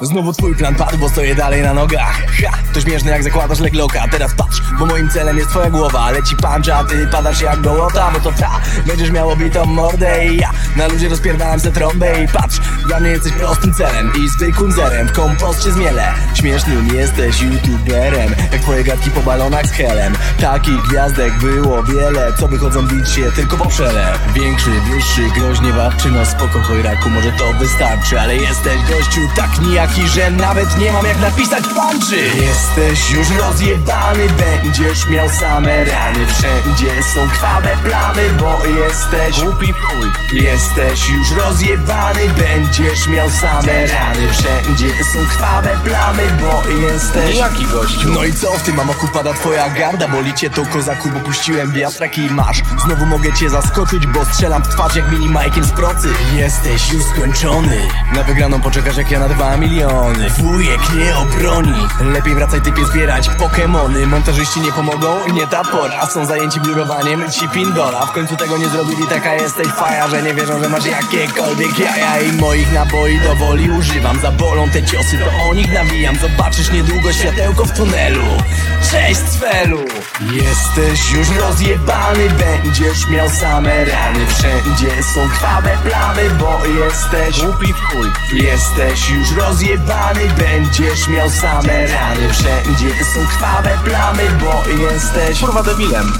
Znowu twój plan padł, bo stoję dalej na nogach. Ha, to śmieszne jak zakładasz legloka Teraz patrz, bo moim celem jest twoja głowa. Leci punch, a ty padasz jak gołota. Bo to ta, będziesz miał obitą mordę I ja. Na ludzie rozpierdalam se trąbę I patrz, dla mnie jesteś prostym celem I zwykłym zerem, w kompost się zmielę. Śmiesznym jesteś youtuberem Jak twoje gadki po balonach z helem. Takich gwiazdek było wiele Co wychodzą bić się tylko po przele. Większy, wyższy, groźnie warczy No spoko chojraku, może to wystarczy. Ale jesteś gościu tak nijaki, że nawet nie mam jak napisać punchy Jesteś już rozjebany, będziesz miał same rany. Wszędzie są krwawe plamy, bo jesteś Głupi chuj. Jesteś już rozjebany, będziesz miał same rany. Wszędzie są krwawe plamy, bo jesteś Jaki gościu? no i co w tym amoku pada twoja garda? Boli cię to kozaku, bo puściłem wiatrak i masz. Znowu mogę cię zaskoczyć, bo strzelam w twarz jak mini Majkiem z procy. Jesteś już skończony. Na wygraną poczekasz jak ja na dwa miliony Wujek nie obroni. Lepiej wracaj typie zbierać pokemony. Montażyści nie pomogą, nie ta pora. Są zajęci blurowaniem, ci pindola. W końcu tego nie zrobili, taka jesteś faja Że nie wierzą, że masz jakiekolwiek jaja. I moich naboi do woli używam. Zabolą te ciosy, to o nich nawijam. Zobaczysz niedługo światełko w tunelu Cześć Cfelu Jesteś już rozjebany Będziesz miał same rany. Wszędzie są krwawe plamy Bo jesteś Głupi chuj. Jesteś już rozjebany Będziesz miał same rany. Wszędzie są krwawe plamy Bo jesteś Kurwa debilem